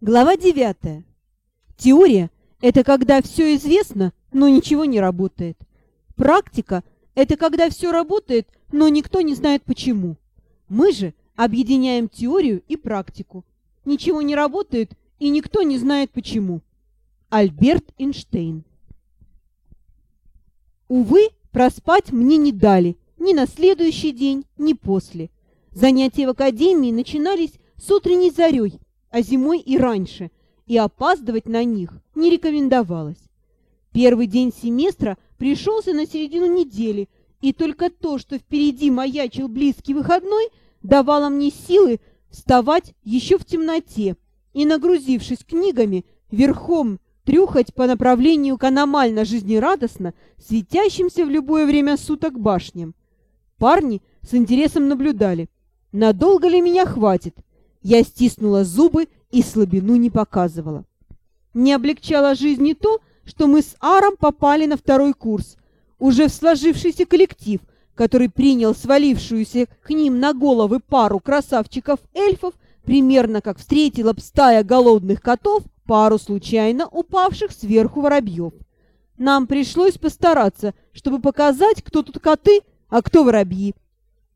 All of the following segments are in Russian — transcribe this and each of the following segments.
Глава 9. Теория – это когда все известно, но ничего не работает. Практика – это когда все работает, но никто не знает почему. Мы же объединяем теорию и практику. Ничего не работает, и никто не знает почему. Альберт Эйнштейн Увы, проспать мне не дали ни на следующий день, ни после. Занятия в академии начинались с утренней зарей, а зимой и раньше, и опаздывать на них не рекомендовалось. Первый день семестра пришелся на середину недели, и только то, что впереди маячил близкий выходной, давало мне силы вставать еще в темноте и, нагрузившись книгами, верхом трюхать по направлению к аномально жизнерадостно светящимся в любое время суток башням. Парни с интересом наблюдали, надолго ли меня хватит, я стиснула зубы и слабину не показывала. Не облегчало жизни то, что мы с Аром попали на второй курс, уже в сложившийся коллектив, который принял свалившуюся к ним на головы пару красавчиков-эльфов, примерно как встретила б стая голодных котов пару случайно упавших сверху воробьев. Нам пришлось постараться, чтобы показать, кто тут коты, а кто воробьи.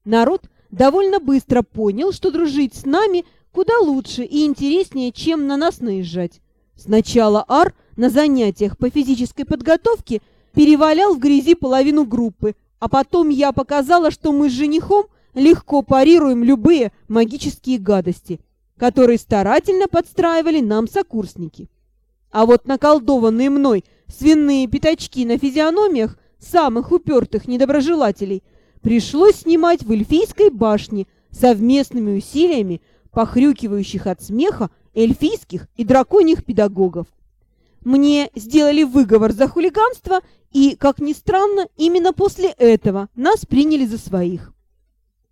Народ довольно быстро понял, что дружить с нами – куда лучше и интереснее, чем на нас наезжать. Сначала Ар на занятиях по физической подготовке перевалял в грязи половину группы, а потом я показала, что мы с женихом легко парируем любые магические гадости, которые старательно подстраивали нам сокурсники. А вот наколдованные мной свиные пятачки на физиономиях самых упертых недоброжелателей пришлось снимать в эльфийской башне совместными усилиями похрюкивающих от смеха эльфийских и драконьих педагогов. Мне сделали выговор за хулиганство, и, как ни странно, именно после этого нас приняли за своих.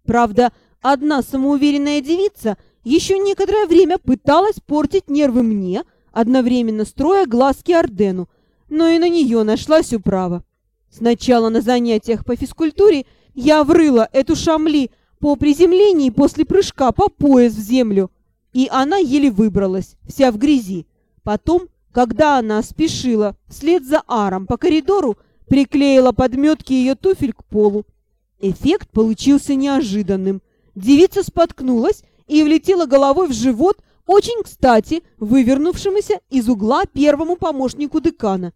Правда, одна самоуверенная девица еще некоторое время пыталась портить нервы мне, одновременно строя глазки Ордену, но и на нее нашлась управа. Сначала на занятиях по физкультуре я врыла эту шамли по приземлении после прыжка по пояс в землю, и она еле выбралась, вся в грязи. Потом, когда она спешила вслед за Аром по коридору, приклеила подметки ее туфель к полу. Эффект получился неожиданным. Девица споткнулась и влетела головой в живот, очень кстати, вывернувшемуся из угла первому помощнику декана.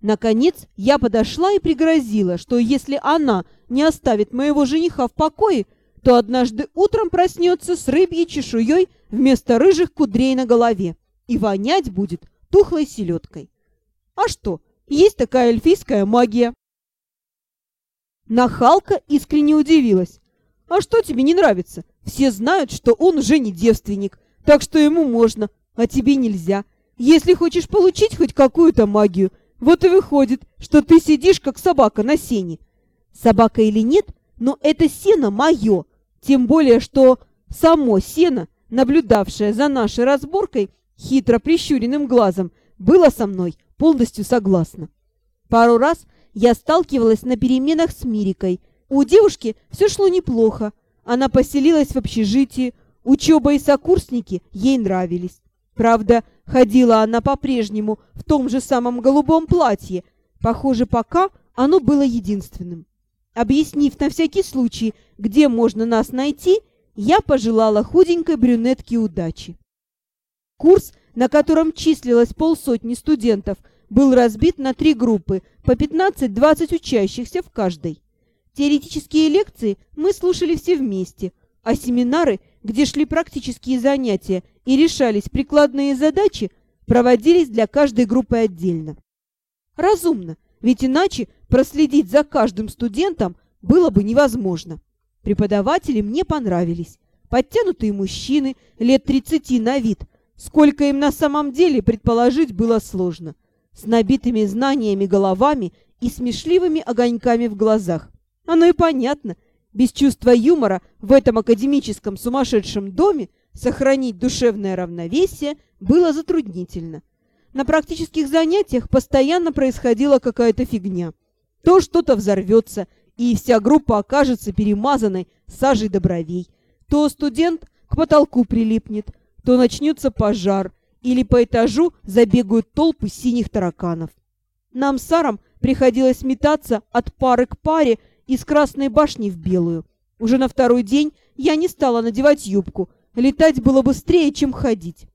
Наконец, я подошла и пригрозила, что если она не оставит моего жениха в покое, то однажды утром проснется с рыбьей чешуей вместо рыжих кудрей на голове и вонять будет тухлой селедкой. А что, есть такая эльфийская магия. Нахалка искренне удивилась. «А что тебе не нравится? Все знают, что он уже не девственник, так что ему можно, а тебе нельзя. Если хочешь получить хоть какую-то магию, вот и выходит, что ты сидишь как собака на сене. Собака или нет, но это сено мое, тем более, что само сено, наблюдавшее за нашей разборкой хитро прищуренным глазом, было со мной полностью согласно. Пару раз я сталкивалась на переменах с Мирикой. У девушки все шло неплохо. Она поселилась в общежитии, учеба и сокурсники ей нравились. Правда, ходила она по-прежнему в том же самом голубом платье. Похоже, пока оно было единственным. Объяснив на всякий случай, где можно нас найти, я пожелала худенькой брюнетке удачи. Курс, на котором числилось полсотни студентов, был разбит на три группы, по 15-20 учащихся в каждой. Теоретические лекции мы слушали все вместе, а семинары, где шли практические занятия и решались прикладные задачи, проводились для каждой группы отдельно. Разумно, ведь иначе проследить за каждым студентом было бы невозможно. Преподаватели мне понравились. Подтянутые мужчины, лет 30 на вид. Сколько им на самом деле предположить было сложно. С набитыми знаниями головами и смешливыми огоньками в глазах. Оно и понятно. Без чувства юмора в этом академическом сумасшедшем доме сохранить душевное равновесие было затруднительно. На практических занятиях постоянно происходила какая-то фигня. То что-то взорвется, и вся группа окажется перемазанной сажей до бровей. То студент к потолку прилипнет, то начнется пожар, или по этажу забегают толпы синих тараканов. Нам с Саром приходилось метаться от пары к паре из красной башни в белую. Уже на второй день я не стала надевать юбку. Летать было быстрее, чем ходить.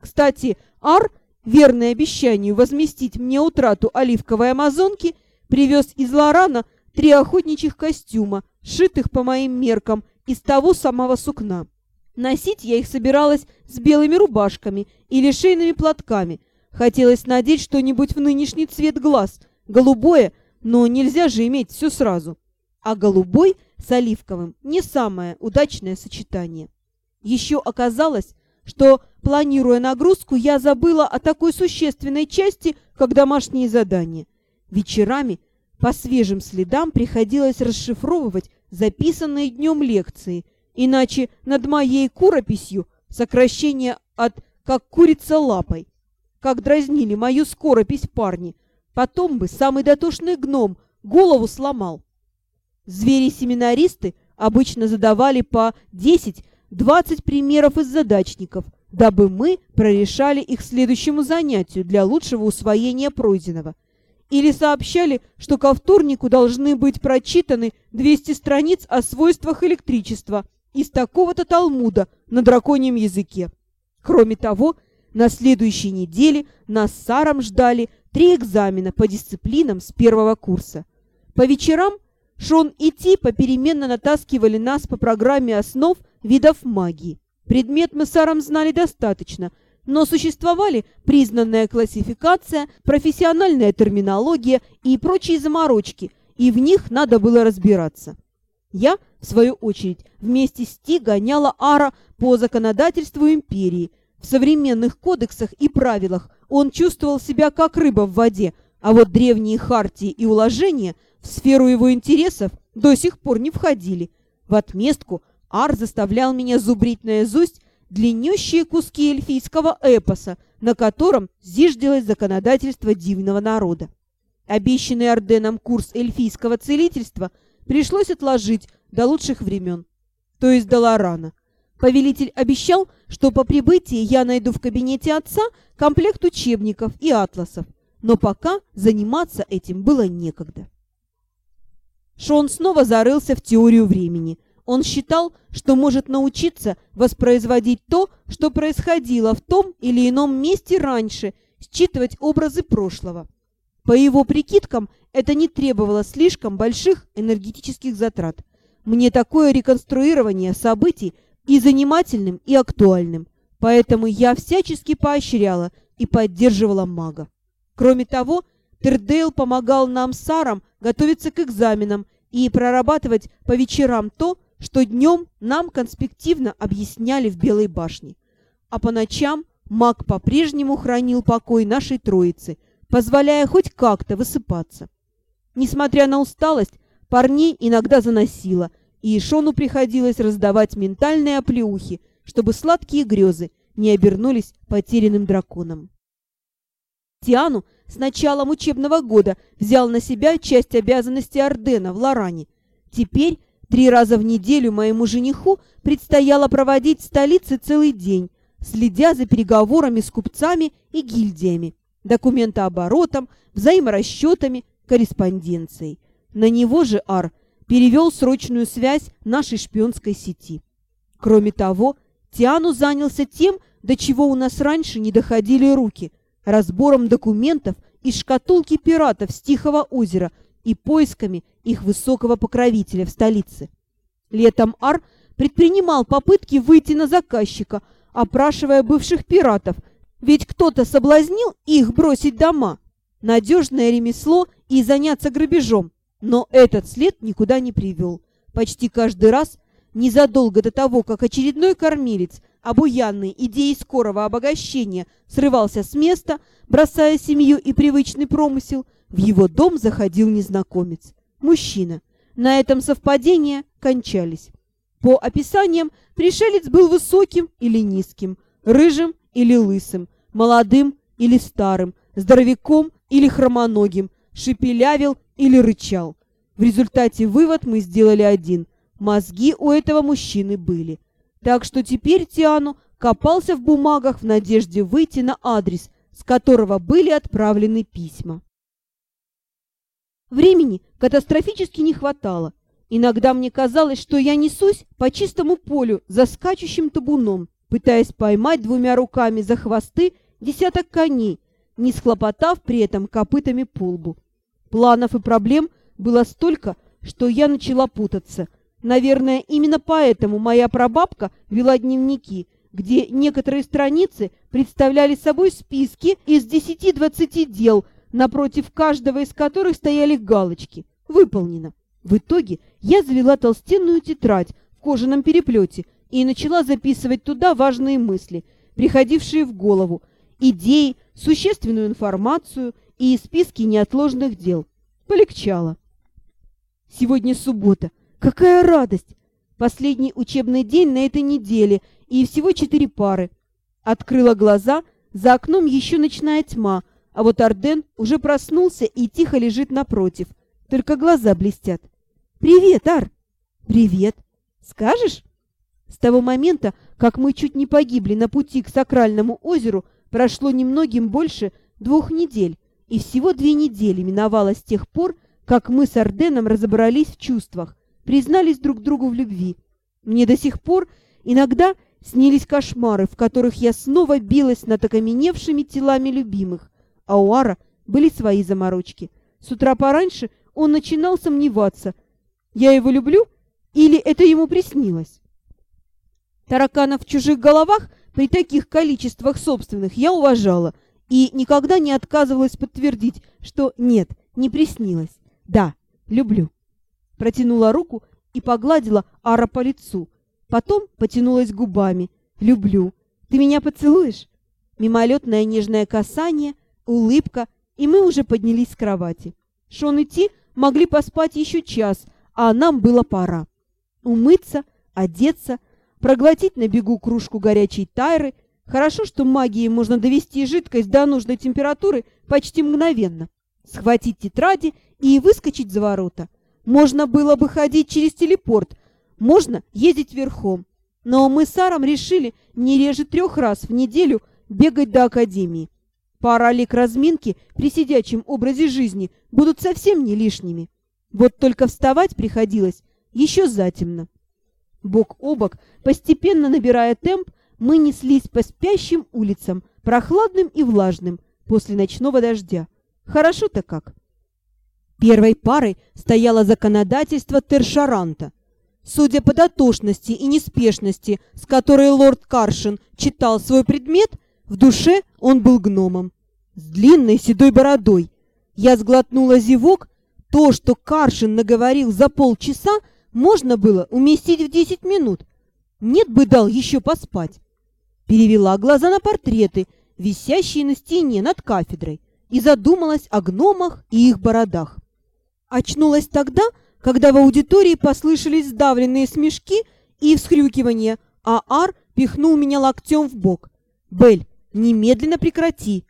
Кстати, Ар, верный обещанию возместить мне утрату оливковой амазонки, привез из Лорана три охотничьих костюма, сшитых по моим меркам из того самого сукна. Носить я их собиралась с белыми рубашками или шейными платками. Хотелось надеть что-нибудь в нынешний цвет глаз, голубое, но нельзя же иметь все сразу. А голубой с оливковым не самое удачное сочетание. Еще оказалось, что, планируя нагрузку, я забыла о такой существенной части, как домашние задания. Вечерами по свежим следам приходилось расшифровывать записанные днем лекции, иначе над моей курописью сокращение от «как курица лапой». Как дразнили мою скоропись парни, потом бы самый дотошный гном голову сломал. Звери-семинаристы обычно задавали по 10 20 примеров из задачников, дабы мы прорешали их следующему занятию для лучшего усвоения пройденного. Или сообщали, что ко вторнику должны быть прочитаны 200 страниц о свойствах электричества из такого-то Талмуда на драконьем языке. Кроме того, на следующей неделе нас с Саром ждали три экзамена по дисциплинам с первого курса. По вечерам Шон и Ти попеременно натаскивали нас по программе основ видов магии. Предмет мы с Саром знали достаточно, но существовали признанная классификация, профессиональная терминология и прочие заморочки, и в них надо было разбираться. Я, в свою очередь, вместе с Ти гоняла Ара по законодательству империи. В современных кодексах и правилах он чувствовал себя как рыба в воде, а вот древние хартии и уложения в сферу его интересов до сих пор не входили. В отместку Ар заставлял меня зубрить наизусть длиннющие куски эльфийского эпоса, на котором зиждилось законодательство дивного народа. Обещанный Орденом курс эльфийского целительства пришлось отложить до лучших времен, то есть до Лорана. Повелитель обещал, что по прибытии я найду в кабинете отца комплект учебников и атласов, но пока заниматься этим было некогда. Шон снова зарылся в теорию времени – он считал, что может научиться воспроизводить то, что происходило в том или ином месте раньше, считывать образы прошлого. По его прикидкам, это не требовало слишком больших энергетических затрат. Мне такое реконструирование событий и занимательным, и актуальным. Поэтому я всячески поощряла и поддерживала мага. Кроме того, Тердейл помогал нам с Саром готовиться к экзаменам и прорабатывать по вечерам то, что днем нам конспективно объясняли в Белой башне, а по ночам маг по-прежнему хранил покой нашей троицы, позволяя хоть как-то высыпаться. Несмотря на усталость, парней иногда заносило, и Шону приходилось раздавать ментальные оплеухи, чтобы сладкие грезы не обернулись потерянным драконом. Тиану с началом учебного года взял на себя часть обязанностей Ордена в Лоране. Теперь Три раза в неделю моему жениху предстояло проводить в столице целый день, следя за переговорами с купцами и гильдиями, документооборотом, взаиморасчетами, корреспонденцией. На него же Ар перевел срочную связь нашей шпионской сети. Кроме того, Тиану занялся тем, до чего у нас раньше не доходили руки, разбором документов из шкатулки пиратов с Тихого озера – и поисками их высокого покровителя в столице. Летом Ар предпринимал попытки выйти на заказчика, опрашивая бывших пиратов, ведь кто-то соблазнил их бросить дома. Надежное ремесло и заняться грабежом, но этот след никуда не привел. Почти каждый раз, незадолго до того, как очередной кормилец, обуянный идеей скорого обогащения, срывался с места, бросая семью и привычный промысел – в его дом заходил незнакомец. Мужчина. На этом совпадения кончались. По описаниям, пришелец был высоким или низким, рыжим или лысым, молодым или старым, здоровяком или хромоногим, шепелявил или рычал. В результате вывод мы сделали один. Мозги у этого мужчины были. Так что теперь Тиану копался в бумагах в надежде выйти на адрес, с которого были отправлены письма. Времени катастрофически не хватало. Иногда мне казалось, что я несусь по чистому полю за скачущим табуном, пытаясь поймать двумя руками за хвосты десяток коней, не схлопотав при этом копытами по лбу. Планов и проблем было столько, что я начала путаться. Наверное, именно поэтому моя прабабка вела дневники, где некоторые страницы представляли собой списки из 10-20 дел, напротив каждого из которых стояли галочки «Выполнено». В итоге я завела толстенную тетрадь в кожаном переплете и начала записывать туда важные мысли, приходившие в голову, идеи, существенную информацию и списки неотложных дел. Полегчало. Сегодня суббота. Какая радость! Последний учебный день на этой неделе и всего четыре пары. Открыла глаза, за окном еще ночная тьма, а вот Арден уже проснулся и тихо лежит напротив, только глаза блестят. «Привет, Ар!» «Привет! Скажешь?» С того момента, как мы чуть не погибли на пути к сакральному озеру, прошло немногим больше двух недель, и всего две недели миновало с тех пор, как мы с Арденом разобрались в чувствах, признались друг другу в любви. Мне до сих пор иногда снились кошмары, в которых я снова билась над окаменевшими телами любимых, а у Ара были свои заморочки. С утра пораньше он начинал сомневаться, я его люблю или это ему приснилось. Тараканов в чужих головах при таких количествах собственных я уважала и никогда не отказывалась подтвердить, что нет, не приснилось. Да, люблю. Протянула руку и погладила Ара по лицу. Потом потянулась губами. «Люблю. Ты меня поцелуешь?» Мимолетное нежное касание, улыбка, и мы уже поднялись с кровати. Шон и Ти могли поспать еще час, а нам было пора. Умыться, одеться, проглотить на бегу кружку горячей тайры. Хорошо, что магией можно довести жидкость до нужной температуры почти мгновенно. Схватить тетради и выскочить за ворота. Можно было бы ходить через телепорт, можно ездить верхом. Но мы с Саром решили не реже трех раз в неделю бегать до академии. Пара лик разминки при сидячем образе жизни будут совсем не лишними. Вот только вставать приходилось еще затемно. Бок о бок, постепенно набирая темп, мы неслись по спящим улицам, прохладным и влажным, после ночного дождя. Хорошо-то как. Первой парой стояло законодательство Тершаранта. Судя по дотошности и неспешности, с которой лорд Каршин читал свой предмет, в душе он был гномом. С длинной седой бородой. Я сглотнула зевок. То, что Каршин наговорил за полчаса, можно было уместить в десять минут. Нет бы дал еще поспать. Перевела глаза на портреты, висящие на стене над кафедрой, и задумалась о гномах и их бородах. Очнулась тогда, когда в аудитории послышались сдавленные смешки и всхрюкивания, а Ар пихнул меня локтем в бок. «Бель, немедленно прекрати!»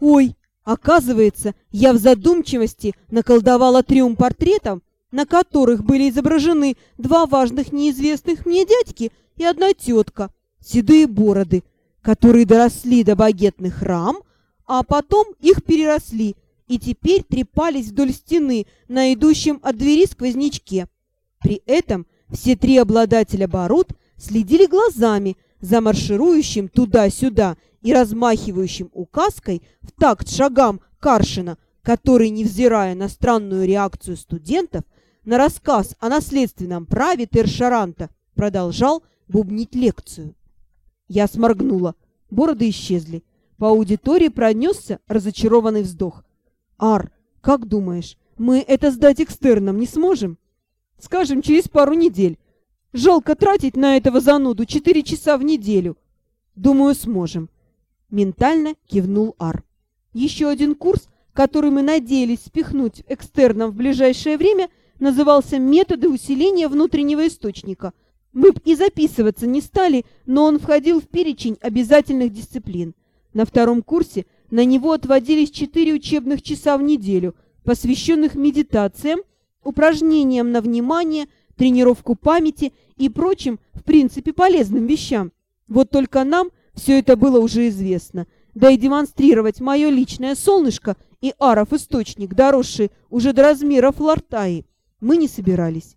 «Ой, оказывается, я в задумчивости наколдовала трем портретам, на которых были изображены два важных неизвестных мне дядьки и одна тетка, седые бороды, которые доросли до багетных рам, а потом их переросли и теперь трепались вдоль стены на идущем от двери сквознячке. При этом все три обладателя бород следили глазами за марширующим туда-сюда и размахивающим указкой в такт шагам Каршина, который, невзирая на странную реакцию студентов, на рассказ о наследственном праве Тершаранта продолжал бубнить лекцию. Я сморгнула. Бороды исчезли. По аудитории пронесся разочарованный вздох. «Ар, как думаешь, мы это сдать экстерном не сможем?» «Скажем, через пару недель. Жалко тратить на этого зануду четыре часа в неделю». «Думаю, сможем». Ментально кивнул Ар. Еще один курс, который мы надеялись спихнуть экстерном в ближайшее время, назывался «Методы усиления внутреннего источника». Мы б и записываться не стали, но он входил в перечень обязательных дисциплин. На втором курсе на него отводились четыре учебных часа в неделю, посвященных медитациям, упражнениям на внимание, тренировку памяти и прочим, в принципе, полезным вещам. Вот только нам все это было уже известно, да и демонстрировать мое личное солнышко и аров источник, доросший уже до размеров лартаи, мы не собирались.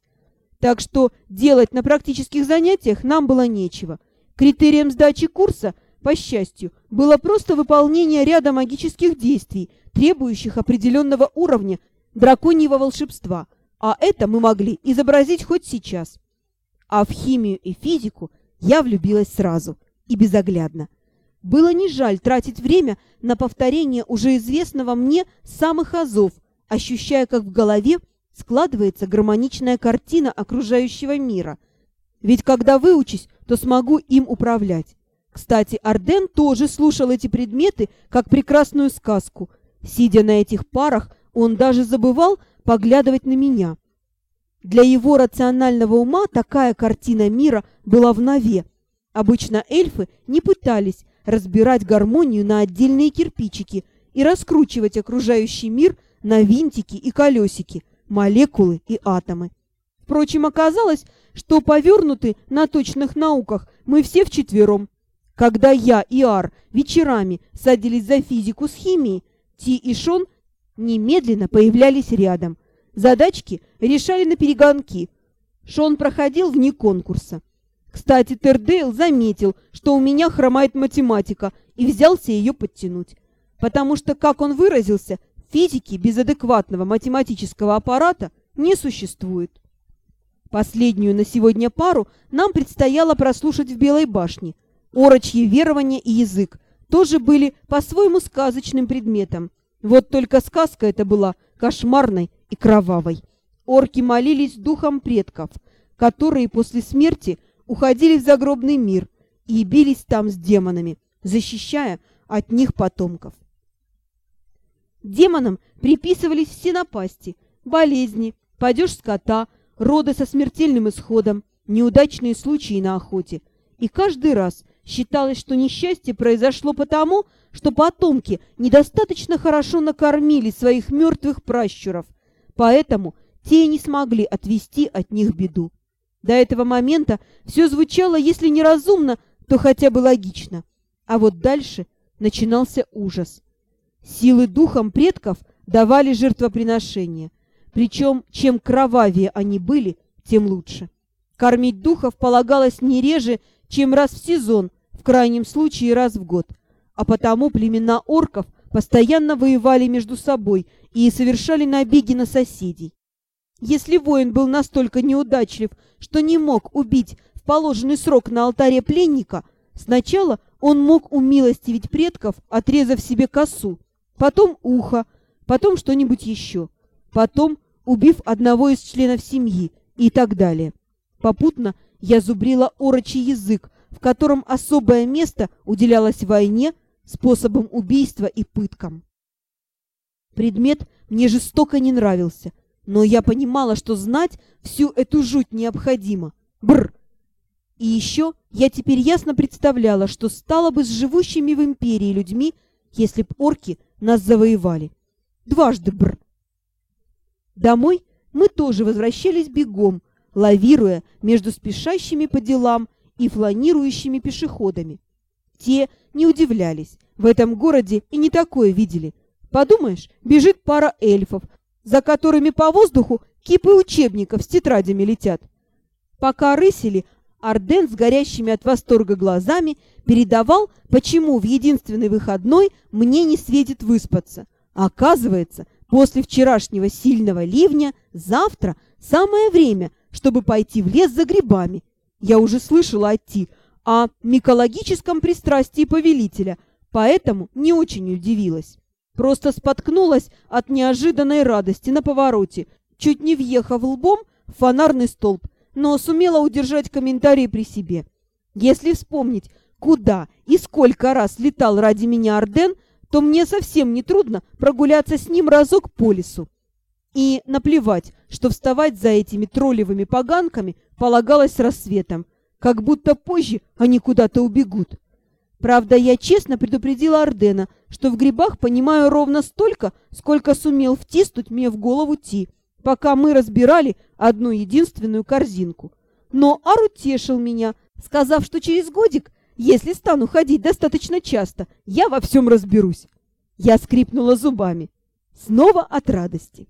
Так что делать на практических занятиях нам было нечего. Критерием сдачи курса, по счастью, было просто выполнение ряда магических действий, требующих определенного уровня драконьего волшебства, а это мы могли изобразить хоть сейчас. А в химию и физику я влюбилась сразу и безоглядно. Было не жаль тратить время на повторение уже известного мне самых азов, ощущая, как в голове складывается гармоничная картина окружающего мира. Ведь когда выучусь, то смогу им управлять. Кстати, Арден тоже слушал эти предметы как прекрасную сказку. Сидя на этих парах, он даже забывал поглядывать на меня. Для его рационального ума такая картина мира была в нове. Обычно эльфы не пытались разбирать гармонию на отдельные кирпичики и раскручивать окружающий мир на винтики и колесики – молекулы и атомы. Впрочем, оказалось, что повернуты на точных науках мы все вчетвером. Когда я и Ар вечерами садились за физику с химией, Ти и Шон немедленно появлялись рядом. Задачки решали на перегонки. Шон проходил вне конкурса. Кстати, Тердейл заметил, что у меня хромает математика, и взялся ее подтянуть. Потому что, как он выразился, Физики без адекватного математического аппарата не существует. Последнюю на сегодня пару нам предстояло прослушать в Белой башне. Орочье верование и язык тоже были по-своему сказочным предметом. Вот только сказка эта была кошмарной и кровавой. Орки молились духам предков, которые после смерти уходили в загробный мир и бились там с демонами, защищая от них потомков. Демонам приписывались все напасти, болезни, падеж скота, роды со смертельным исходом, неудачные случаи на охоте. И каждый раз считалось, что несчастье произошло потому, что потомки недостаточно хорошо накормили своих мертвых пращуров, поэтому те не смогли отвести от них беду. До этого момента все звучало, если не разумно, то хотя бы логично. А вот дальше начинался ужас. Силы духом предков давали жертвоприношения. Причем, чем кровавее они были, тем лучше. Кормить духов полагалось не реже, чем раз в сезон, в крайнем случае раз в год. А потому племена орков постоянно воевали между собой и совершали набеги на соседей. Если воин был настолько неудачлив, что не мог убить в положенный срок на алтаре пленника, сначала он мог умилостивить предков, отрезав себе косу, потом ухо, потом что-нибудь еще, потом убив одного из членов семьи и так далее. Попутно я зубрила орочий язык, в котором особое место уделялось войне, способам убийства и пыткам. Предмет мне жестоко не нравился, но я понимала, что знать всю эту жуть необходимо. Бр! И еще я теперь ясно представляла, что стало бы с живущими в империи людьми, если б орки нас завоевали. Дважды бр. Домой мы тоже возвращались бегом, лавируя между спешащими по делам и фланирующими пешеходами. Те не удивлялись, в этом городе и не такое видели. Подумаешь, бежит пара эльфов, за которыми по воздуху кипы учебников с тетрадями летят. Пока рысили, Арден с горящими от восторга глазами передавал, почему в единственный выходной мне не светит выспаться. Оказывается, после вчерашнего сильного ливня завтра самое время, чтобы пойти в лес за грибами. Я уже слышала от Ти о микологическом пристрастии повелителя, поэтому не очень удивилась. Просто споткнулась от неожиданной радости на повороте, чуть не въехав лбом в фонарный столб, но сумела удержать комментарий при себе. Если вспомнить, куда и сколько раз летал ради меня Арден, то мне совсем не трудно прогуляться с ним разок по лесу. И наплевать, что вставать за этими троллевыми поганками полагалось рассветом, как будто позже они куда-то убегут. Правда, я честно предупредила Ардена, что в грибах понимаю ровно столько, сколько сумел втиснуть мне в голову Ти, пока мы разбирали одну единственную корзинку. Но Ару тешил меня, сказав, что через годик Если стану ходить достаточно часто, я во всем разберусь. Я скрипнула зубами. Снова от радости.